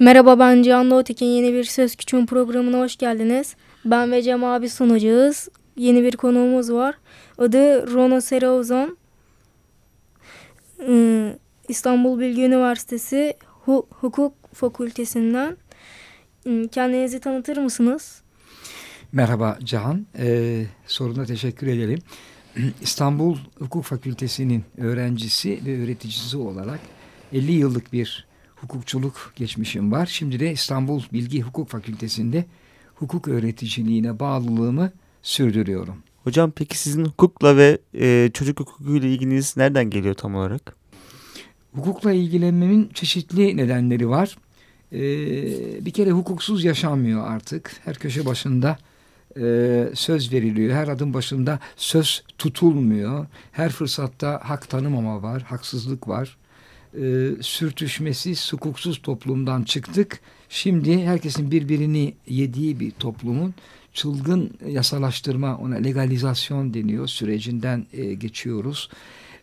Merhaba ben Cihan Doğutekin. Yeni bir Söz Küçüğün programına hoş geldiniz. Ben ve Cem abi sunacağız. Yeni bir konuğumuz var. Adı Rono Seraozan. Ee, İstanbul Bilgi Üniversitesi Hukuk Fakültesinden. Kendinizi tanıtır mısınız? Merhaba Cihan. Ee, soruna teşekkür ederim. İstanbul Hukuk Fakültesi'nin öğrencisi ve öğreticisi olarak 50 yıllık bir hukukçuluk geçmişim var. Şimdi de İstanbul Bilgi Hukuk Fakültesi'nde hukuk öğreticiliğine bağlılığımı sürdürüyorum. Hocam peki sizin hukukla ve e, çocuk hukukuyla ilginiz nereden geliyor tam olarak? Hukukla ilgilenmemin çeşitli nedenleri var. Ee, bir kere hukuksuz yaşanmıyor artık. Her köşe başında e, söz veriliyor. Her adım başında söz tutulmuyor. Her fırsatta hak tanımama var, haksızlık var e, sürtüşmesiz, hukuksuz toplumdan çıktık. Şimdi herkesin birbirini yediği bir toplumun çılgın yasalaştırma, ona legalizasyon deniyor sürecinden e, geçiyoruz.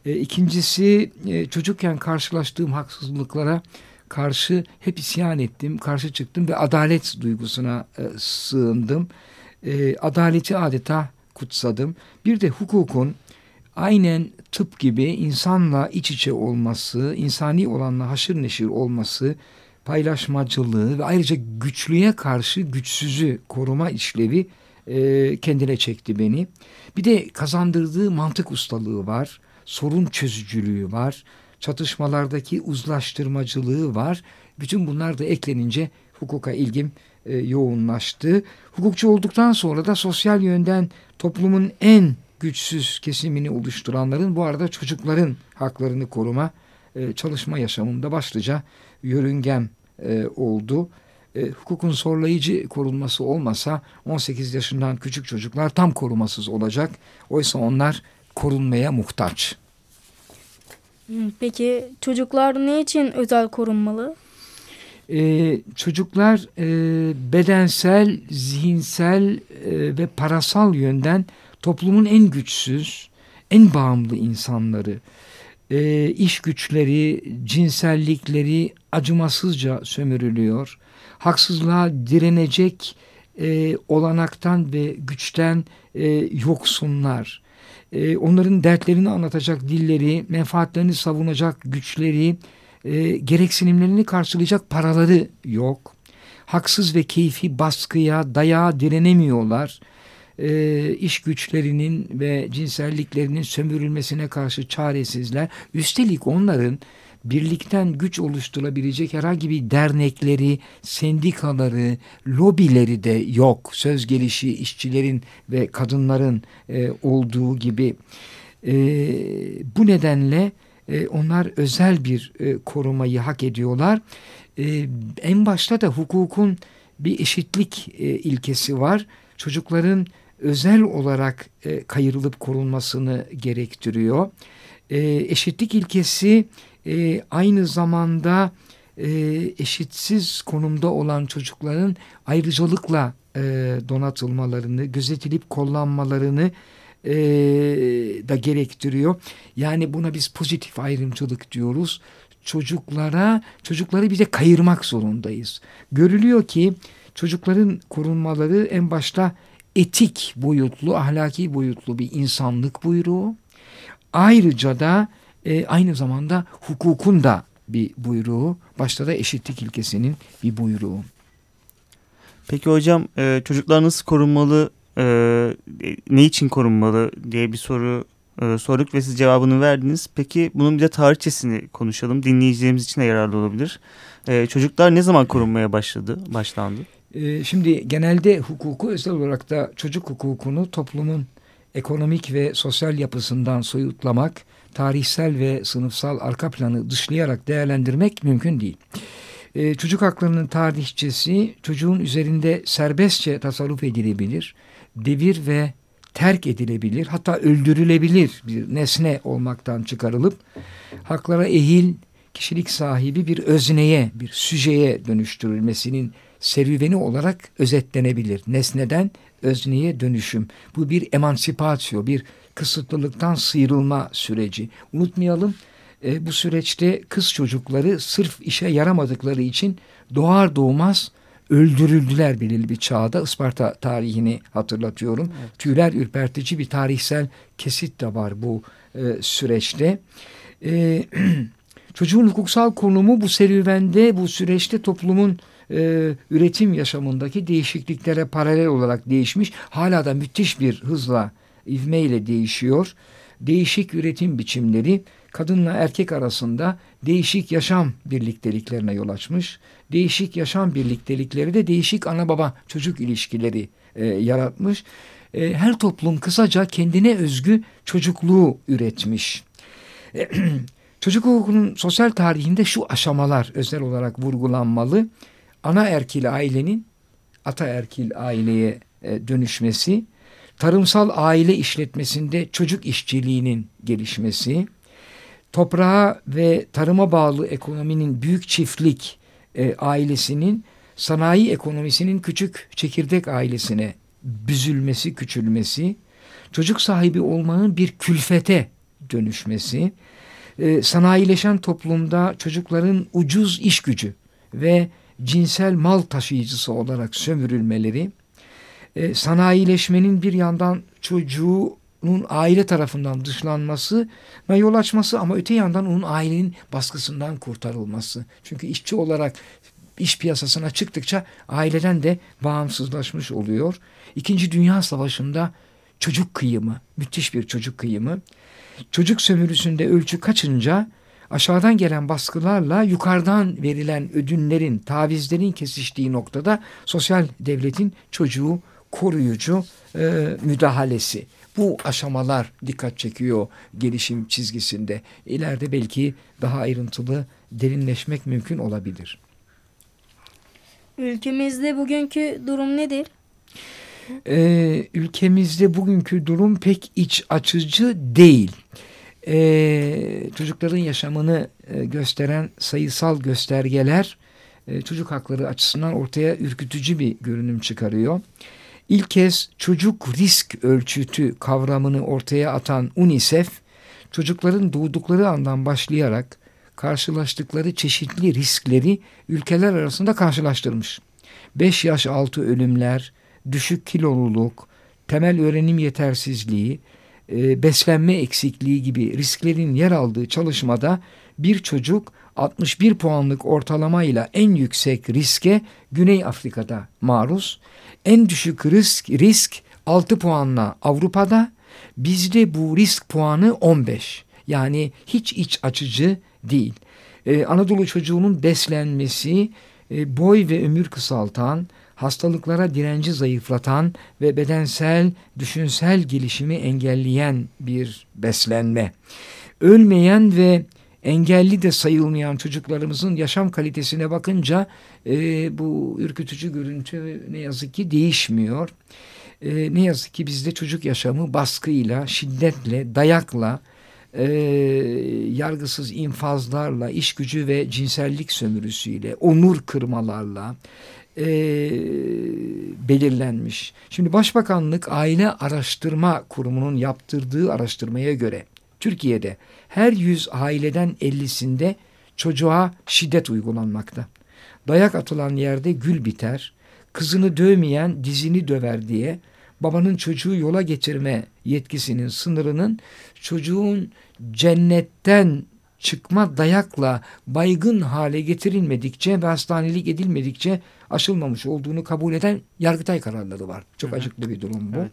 E, ikincisi e, çocukken karşılaştığım haksızlıklara karşı hep isyan ettim, karşı çıktım ve adalet duygusuna e, sığındım. E, adaleti adeta kutsadım. Bir de hukukun aynen tıp gibi insanla iç içe olması, insani olanla haşır neşir olması, paylaşmacılığı ve ayrıca güçlüye karşı güçsüzü koruma işlevi e, kendine çekti beni. Bir de kazandırdığı mantık ustalığı var, sorun çözücülüğü var, çatışmalardaki uzlaştırmacılığı var. Bütün bunlar da eklenince hukuka ilgim e, yoğunlaştı. Hukukçu olduktan sonra da sosyal yönden toplumun en güçsüz kesimini oluşturanların bu arada çocukların haklarını koruma e, çalışma yaşamında başlıca yörüngem e, oldu. E, hukukun zorlayıcı korunması olmasa 18 yaşından küçük çocuklar tam korumasız olacak. Oysa onlar korunmaya muhtaç. Peki çocuklar ne için özel korunmalı? Ee, çocuklar e, bedensel, zihinsel e, ve parasal yönden toplumun en güçsüz, en bağımlı insanları, e, iş güçleri, cinsellikleri acımasızca sömürülüyor. Haksızlığa direnecek e, olanaktan ve güçten e, yoksunlar. E, onların dertlerini anlatacak dilleri, menfaatlerini savunacak güçleri, e, gereksinimlerini karşılayacak paraları yok. Haksız ve keyfi baskıya, dayağa direnemiyorlar e, iş güçlerinin ve cinselliklerinin sömürülmesine karşı çaresizler. Üstelik onların birlikten güç oluşturabilecek herhangi bir dernekleri, sendikaları, lobileri de yok. Söz gelişi işçilerin ve kadınların e, olduğu gibi. E, bu nedenle e, onlar özel bir e, korumayı hak ediyorlar. E, en başta da hukukun bir eşitlik e, ilkesi var. Çocukların özel olarak e, kayırılıp korunmasını gerektiriyor. E, eşitlik ilkesi e, aynı zamanda e, eşitsiz konumda olan çocukların ayrıcalıkla e, donatılmalarını, gözetilip kollanmalarını e, da gerektiriyor. Yani buna biz pozitif ayrımcılık diyoruz. Çocuklara, çocukları bize kayırmak zorundayız. Görülüyor ki çocukların korunmaları en başta etik boyutlu, ahlaki boyutlu bir insanlık buyruğu. Ayrıca da e, aynı zamanda hukukun da bir buyruğu. Başta da eşitlik ilkesinin bir buyruğu. Peki hocam e, çocuklar nasıl korunmalı, e, ne için korunmalı diye bir soru e, sorduk ve siz cevabını verdiniz. Peki bunun bir de tarihçesini konuşalım. Dinleyicilerimiz için de yararlı olabilir. E, çocuklar ne zaman korunmaya başladı, başlandı? Ee, şimdi genelde hukuku özel olarak da çocuk hukukunu toplumun ekonomik ve sosyal yapısından soyutlamak, tarihsel ve sınıfsal arka planı dışlayarak değerlendirmek mümkün değil. Ee, çocuk haklarının tarihçesi çocuğun üzerinde serbestçe tasarruf edilebilir, devir ve terk edilebilir, hatta öldürülebilir bir nesne olmaktan çıkarılıp haklara ehil, kişilik sahibi bir özneye, bir süjeye dönüştürülmesinin serüveni olarak özetlenebilir. Nesneden özneye dönüşüm. Bu bir emansipasyon, bir kısıtlılıktan sıyrılma süreci. Unutmayalım e, bu süreçte kız çocukları sırf işe yaramadıkları için doğar doğmaz öldürüldüler belirli bir çağda. Isparta tarihini hatırlatıyorum. Evet. Tüyler ürpertici bir tarihsel kesit de var bu e, süreçte. E, çocuğun hukuksal konumu bu serüvende, bu süreçte toplumun e, üretim yaşamındaki değişikliklere paralel olarak değişmiş. Hala da müthiş bir hızla, ivmeyle değişiyor. Değişik üretim biçimleri kadınla erkek arasında değişik yaşam birlikteliklerine yol açmış. Değişik yaşam birliktelikleri de değişik ana baba çocuk ilişkileri e, yaratmış. E, her toplum kısaca kendine özgü çocukluğu üretmiş. E, çocuk hukukunun sosyal tarihinde şu aşamalar özel olarak vurgulanmalı. Ana erkil ailenin ataerkil aileye e, dönüşmesi, tarımsal aile işletmesinde çocuk işçiliğinin gelişmesi, toprağa ve tarıma bağlı ekonominin büyük çiftlik e, ailesinin sanayi ekonomisinin küçük çekirdek ailesine büzülmesi, küçülmesi, çocuk sahibi olmanın bir külfete dönüşmesi, e, sanayileşen toplumda çocukların ucuz iş gücü ve cinsel mal taşıyıcısı olarak sömürülmeleri, e, sanayileşmenin bir yandan çocuğu onun aile tarafından dışlanması ve yol açması ama öte yandan onun ailenin baskısından kurtarılması. Çünkü işçi olarak iş piyasasına çıktıkça aileden de bağımsızlaşmış oluyor. İkinci Dünya Savaşı'nda çocuk kıyımı, müthiş bir çocuk kıyımı. Çocuk sömürüsünde ölçü kaçınca aşağıdan gelen baskılarla yukarıdan verilen ödünlerin, tavizlerin kesiştiği noktada sosyal devletin çocuğu koruyucu e, müdahalesi. Bu aşamalar dikkat çekiyor gelişim çizgisinde. İleride belki daha ayrıntılı derinleşmek mümkün olabilir. Ülkemizde bugünkü durum nedir? Ee, ülkemizde bugünkü durum pek iç açıcı değil. Ee, çocukların yaşamını e, gösteren sayısal göstergeler e, çocuk hakları açısından ortaya ürkütücü bir görünüm çıkarıyor. İlk kez çocuk risk ölçütü kavramını ortaya atan UNICEF, çocukların doğdukları andan başlayarak karşılaştıkları çeşitli riskleri ülkeler arasında karşılaştırmış. 5 yaş altı ölümler, düşük kiloluluk, temel öğrenim yetersizliği, e, beslenme eksikliği gibi risklerin yer aldığı çalışmada bir çocuk 61 puanlık ortalamayla en yüksek riske Güney Afrika'da maruz. En düşük risk, risk 6 puanla Avrupa'da. Bizde bu risk puanı 15. Yani hiç iç açıcı değil. Ee, Anadolu çocuğunun beslenmesi e, boy ve ömür kısaltan, hastalıklara direnci zayıflatan ve bedensel, düşünsel gelişimi engelleyen bir beslenme. Ölmeyen ve engelli de sayılmayan çocuklarımızın yaşam kalitesine bakınca e, bu ürkütücü görüntü ne yazık ki değişmiyor. E, ne yazık ki bizde çocuk yaşamı baskıyla, şiddetle, dayakla, e, yargısız infazlarla, iş gücü ve cinsellik sömürüsüyle, onur kırmalarla e, belirlenmiş. Şimdi Başbakanlık Aile Araştırma Kurumu'nun yaptırdığı araştırmaya göre Türkiye'de her 100 aileden 50'sinde çocuğa şiddet uygulanmakta. Dayak atılan yerde gül biter, kızını dövmeyen dizini döver diye babanın çocuğu yola getirme yetkisinin sınırının çocuğun cennetten çıkma dayakla baygın hale getirilmedikçe ve hastanelik edilmedikçe aşılmamış olduğunu kabul eden yargıtay kararları var. Çok Hı -hı. acıklı bir durum bu. Evet,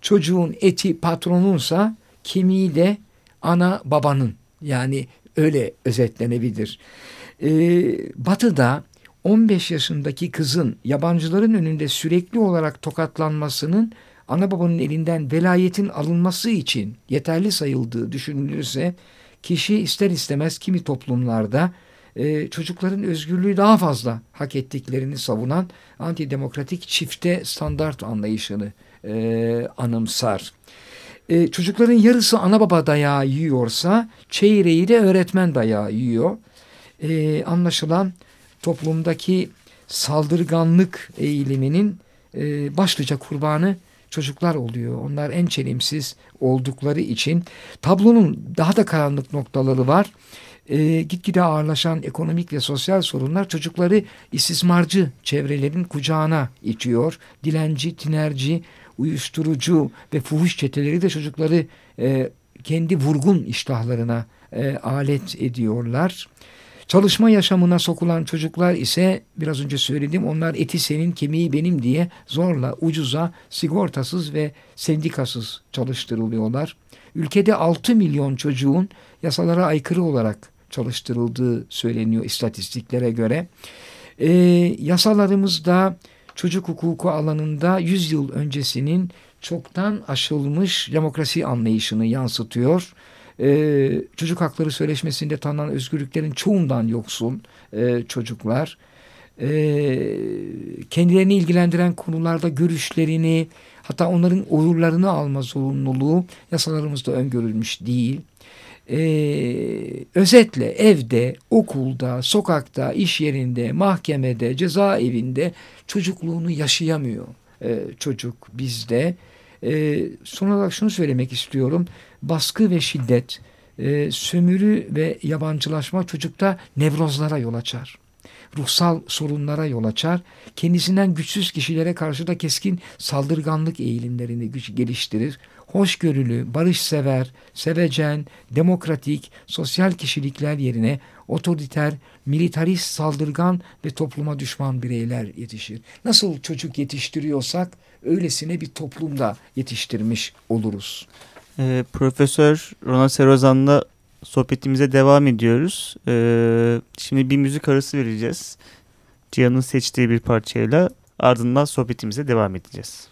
Çocuğun eti patronunsa kemiği de ana babanın yani öyle özetlenebilir. Ee, batı'da 15 yaşındaki kızın yabancıların önünde sürekli olarak tokatlanmasının ana babanın elinden velayetin alınması için yeterli sayıldığı düşünülürse kişi ister istemez kimi toplumlarda e, çocukların özgürlüğü daha fazla hak ettiklerini savunan antidemokratik çifte standart anlayışını e, anımsar e, çocukların yarısı ana baba dayağı yiyorsa çeyreği de öğretmen dayağı yiyor. E, anlaşılan toplumdaki saldırganlık eğiliminin e, başlıca kurbanı çocuklar oluyor. Onlar en çelimsiz oldukları için tablonun daha da karanlık noktaları var. e, gitgide ağırlaşan ekonomik ve sosyal sorunlar çocukları istismarcı çevrelerin kucağına itiyor. Dilenci, tinerci, uyuşturucu ve fuhuş çeteleri de çocukları e, kendi vurgun iştahlarına e, alet ediyorlar. Çalışma yaşamına sokulan çocuklar ise biraz önce söyledim onlar eti senin kemiği benim diye zorla ucuza sigortasız ve sendikasız çalıştırılıyorlar. Ülkede 6 milyon çocuğun yasalara aykırı olarak çalıştırıldığı söyleniyor istatistiklere göre. E, yasalarımızda çocuk hukuku alanında 100 yıl öncesinin çoktan aşılmış demokrasi anlayışını yansıtıyor. Ee, çocuk hakları söyleşmesinde tanınan özgürlüklerin çoğundan yoksul e, çocuklar. Ee, kendilerini ilgilendiren konularda görüşlerini hatta onların oyurlarını alma zorunluluğu yasalarımızda öngörülmüş değil. Ee, özetle evde, okulda, sokakta, iş yerinde, mahkemede, cezaevinde çocukluğunu yaşayamıyor e, çocuk bizde. E, son olarak şunu söylemek istiyorum. Baskı ve şiddet, e, sömürü ve yabancılaşma çocukta nevrozlara yol açar. Ruhsal sorunlara yol açar. Kendisinden güçsüz kişilere karşı da keskin saldırganlık eğilimlerini geliştirir. Hoşgörülü, barışsever, sevecen, demokratik, sosyal kişilikler yerine otoriter, militarist, saldırgan ve topluma düşman bireyler yetişir. Nasıl çocuk yetiştiriyorsak öylesine bir toplumda yetiştirmiş oluruz. E, Profesör Ronald Serozan'la sohbetimize devam ediyoruz. E, şimdi bir müzik arası vereceğiz. Cihan'ın seçtiği bir parçayla ardından sohbetimize devam edeceğiz.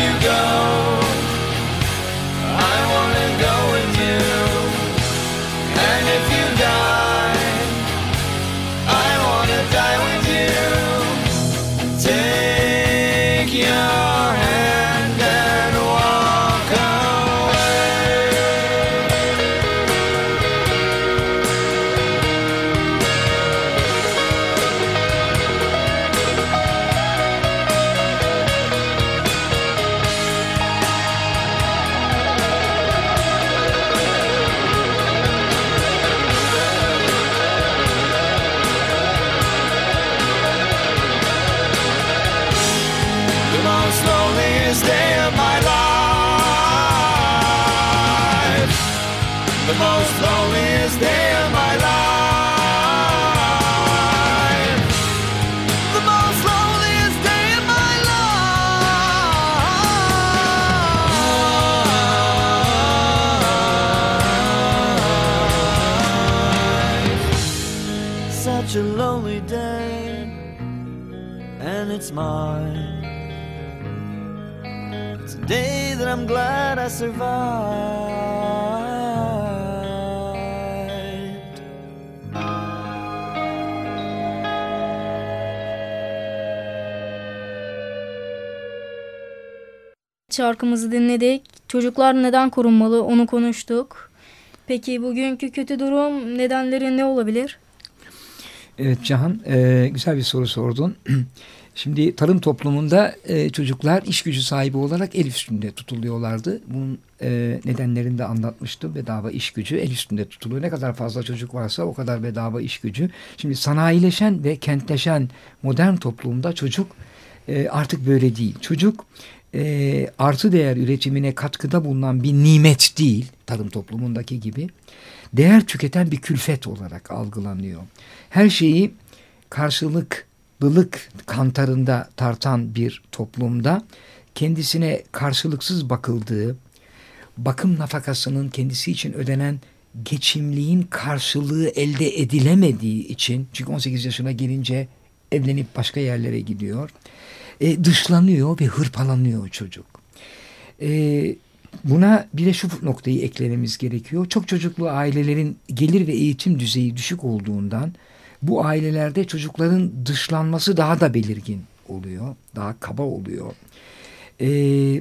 you go, The most loneliest day of my life. The most loneliest day of my life. Such a lonely day and it's mine. It's a day that I'm glad I survived. Şarkımızı dinledik. Çocuklar neden korunmalı onu konuştuk. Peki bugünkü kötü durum nedenleri ne olabilir? Evet Cihan, e, güzel bir soru sordun. Şimdi tarım toplumunda e, çocuklar iş gücü sahibi olarak el üstünde tutuluyorlardı. Bunun e, nedenlerini de anlatmıştım. Bedava iş gücü el üstünde tutuluyor. Ne kadar fazla çocuk varsa o kadar bedava iş gücü. Şimdi sanayileşen ve kentleşen modern toplumda çocuk e, artık böyle değil. Çocuk e, artı değer üretimine katkıda bulunan bir nimet değil tarım toplumundaki gibi. Değer tüketen bir külfet olarak algılanıyor. Her şeyi karşılıklılık kantarında tartan bir toplumda kendisine karşılıksız bakıldığı, bakım nafakasının kendisi için ödenen geçimliğin karşılığı elde edilemediği için çünkü 18 yaşına gelince evlenip başka yerlere gidiyor. E, dışlanıyor ve hırpalanıyor çocuk. E, buna bir de şu noktayı eklememiz gerekiyor. Çok çocuklu ailelerin gelir ve eğitim düzeyi düşük olduğundan bu ailelerde çocukların dışlanması daha da belirgin oluyor. Daha kaba oluyor. E,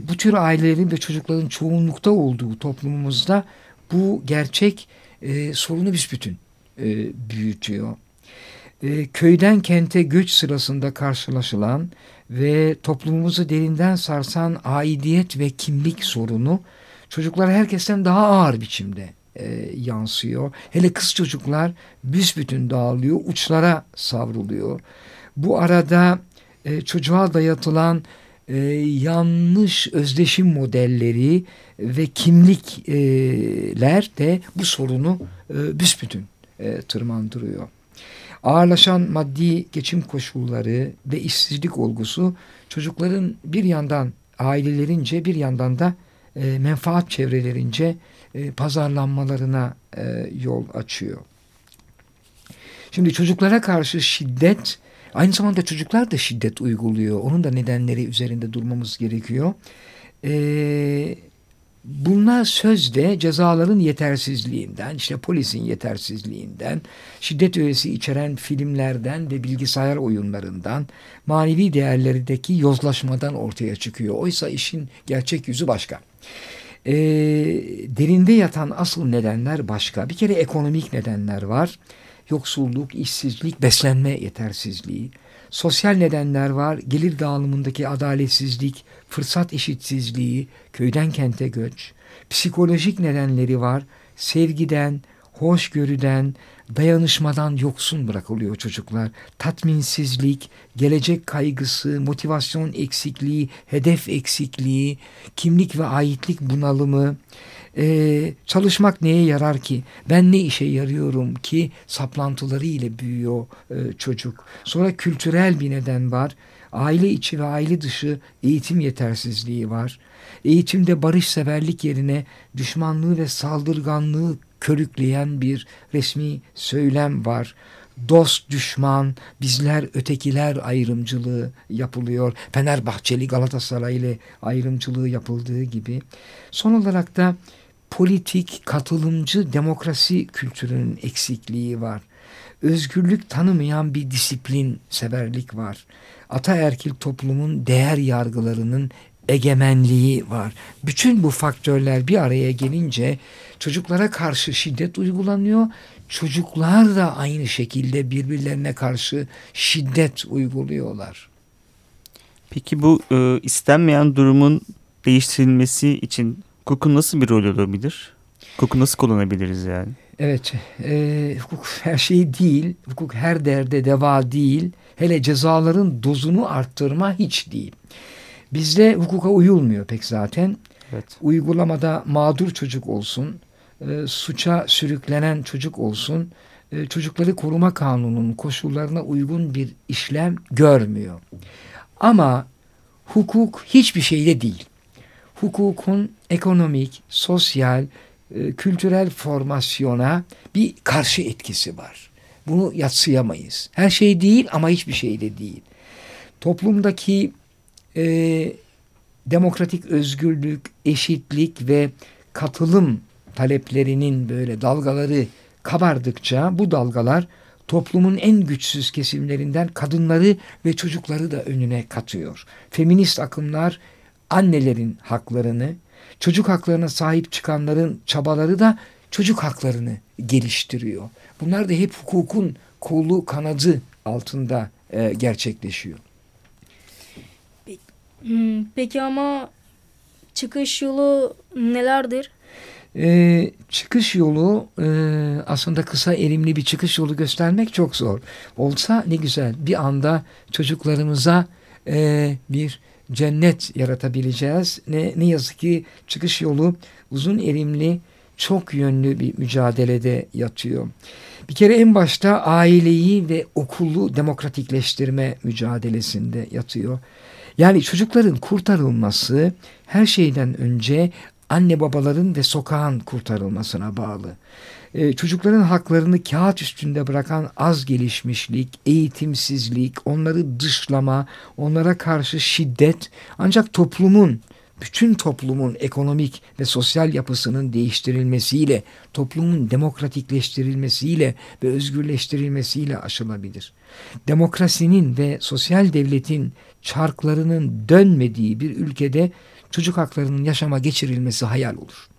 bu tür ailelerin ve çocukların çoğunlukta olduğu toplumumuzda bu gerçek e, sorunu büsbütün e, büyütüyor. E, köyden kente göç sırasında karşılaşılan ve toplumumuzu derinden sarsan aidiyet ve kimlik sorunu çocuklara herkesten daha ağır biçimde e, yansıyor. Hele kız çocuklar büsbütün dağılıyor, uçlara savruluyor. Bu arada e, çocuğa dayatılan e, yanlış özdeşim modelleri ve kimlikler de bu sorunu e, büsbütün e, tırmandırıyor. Ağırlaşan maddi geçim koşulları ve işsizlik olgusu çocukların bir yandan ailelerince bir yandan da e, menfaat çevrelerince e, pazarlanmalarına e, yol açıyor. Şimdi çocuklara karşı şiddet aynı zamanda çocuklar da şiddet uyguluyor. Onun da nedenleri üzerinde durmamız gerekiyor. Eee Bunlar sözde cezaların yetersizliğinden, işte polisin yetersizliğinden, şiddet öğesi içeren filmlerden ve bilgisayar oyunlarından, manevi değerlerdeki yozlaşmadan ortaya çıkıyor. Oysa işin gerçek yüzü başka. E, derinde yatan asıl nedenler başka. Bir kere ekonomik nedenler var. Yoksulluk, işsizlik, beslenme yetersizliği. Sosyal nedenler var. Gelir dağılımındaki adaletsizlik, fırsat eşitsizliği, köyden kente göç. Psikolojik nedenleri var. Sevgiden, hoşgörüden, dayanışmadan yoksun bırakılıyor çocuklar. Tatminsizlik, gelecek kaygısı, motivasyon eksikliği, hedef eksikliği, kimlik ve aitlik bunalımı, ee, çalışmak neye yarar ki? Ben ne işe yarıyorum ki? Saplantıları ile büyüyor e, çocuk. Sonra kültürel bir neden var. Aile içi ve aile dışı eğitim yetersizliği var. Eğitimde barışseverlik yerine düşmanlığı ve saldırganlığı körükleyen bir resmi söylem var. Dost düşman, bizler ötekiler ayrımcılığı yapılıyor. Fenerbahçeli Galatasaray ile ayrımcılığı yapıldığı gibi. Son olarak da politik, katılımcı demokrasi kültürünün eksikliği var. Özgürlük tanımayan bir disiplin severlik var. Ataerkil toplumun değer yargılarının egemenliği var. Bütün bu faktörler bir araya gelince çocuklara karşı şiddet uygulanıyor. Çocuklar da aynı şekilde birbirlerine karşı şiddet uyguluyorlar. Peki bu e, istenmeyen durumun değiştirilmesi için hukukun nasıl bir rol olabilir? Hukuku nasıl kullanabiliriz yani? Evet, e, hukuk her şey değil, hukuk her derde deva değil, hele cezaların dozunu arttırma hiç değil. Bizde hukuka uyulmuyor pek zaten. Evet. Uygulamada mağdur çocuk olsun, e, suça sürüklenen çocuk olsun, e, çocukları koruma kanununun koşullarına uygun bir işlem görmüyor. Ama hukuk hiçbir şeyde değil. Hukukun ekonomik, sosyal, e, kültürel formasyona bir karşı etkisi var. Bunu yatsıyamayız. Her şey değil ama hiçbir şey de değil. Toplumdaki e, demokratik özgürlük, eşitlik ve katılım taleplerinin böyle dalgaları kabardıkça bu dalgalar toplumun en güçsüz kesimlerinden kadınları ve çocukları da önüne katıyor. Feminist akımlar annelerin haklarını, çocuk haklarına sahip çıkanların çabaları da çocuk haklarını geliştiriyor. Bunlar da hep hukukun kolu kanadı altında e, gerçekleşiyor. Hmm, peki ama çıkış yolu nelerdir? Ee, çıkış yolu e, aslında kısa erimli bir çıkış yolu göstermek çok zor. Olsa ne güzel bir anda çocuklarımıza e, bir cennet yaratabileceğiz. Ne, ne yazık ki çıkış yolu uzun erimli çok yönlü bir mücadelede yatıyor. Bir kere en başta aileyi ve okulu demokratikleştirme mücadelesinde yatıyor. Yani çocukların kurtarılması her şeyden önce anne babaların ve sokağın kurtarılmasına bağlı. Ee, çocukların haklarını kağıt üstünde bırakan az gelişmişlik, eğitimsizlik, onları dışlama, onlara karşı şiddet ancak toplumun bütün toplumun ekonomik ve sosyal yapısının değiştirilmesiyle, toplumun demokratikleştirilmesiyle ve özgürleştirilmesiyle aşılabilir. Demokrasinin ve sosyal devletin çarklarının dönmediği bir ülkede çocuk haklarının yaşama geçirilmesi hayal olur.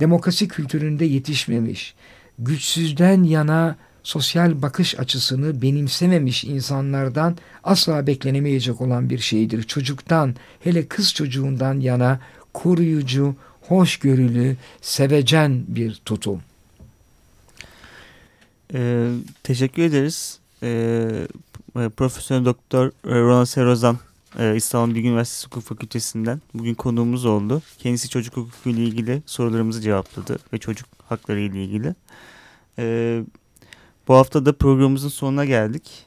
Demokrasi kültüründe yetişmemiş, güçsüzden yana sosyal bakış açısını benimsememiş insanlardan asla beklenemeyecek olan bir şeydir. Çocuktan, hele kız çocuğundan yana koruyucu, hoşgörülü, sevecen bir tutum. Ee, teşekkür ederiz. Ee, Profesör Doktor Ronald Serozan e, İstanbul Bilgi Üniversitesi Hukuk Fakültesinden bugün konuğumuz oldu. Kendisi çocuk hukuku ile ilgili sorularımızı cevapladı ve çocuk hakları ile ilgili. Ee, bu hafta da programımızın sonuna geldik.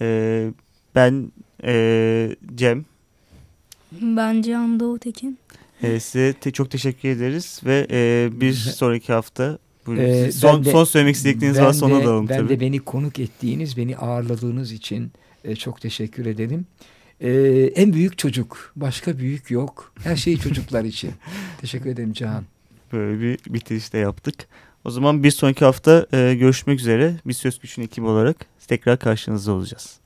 Ee, ben e, Cem. Ben Cihan Doğutekin. Ee, size te çok teşekkür ederiz ve e, bir sonraki hafta ee, son, de, son söylemek istedikleriniz var sonra alalım ben tabii. de beni konuk ettiğiniz, beni ağırladığınız için e, çok teşekkür ederim. Ee, en büyük çocuk. Başka büyük yok. Her şey çocuklar için. Teşekkür ederim Cihan. Böyle bir bitiriş de yaptık. O zaman bir sonraki hafta e, görüşmek üzere. Biz Söz Güç'ün ekibi olarak tekrar karşınızda olacağız.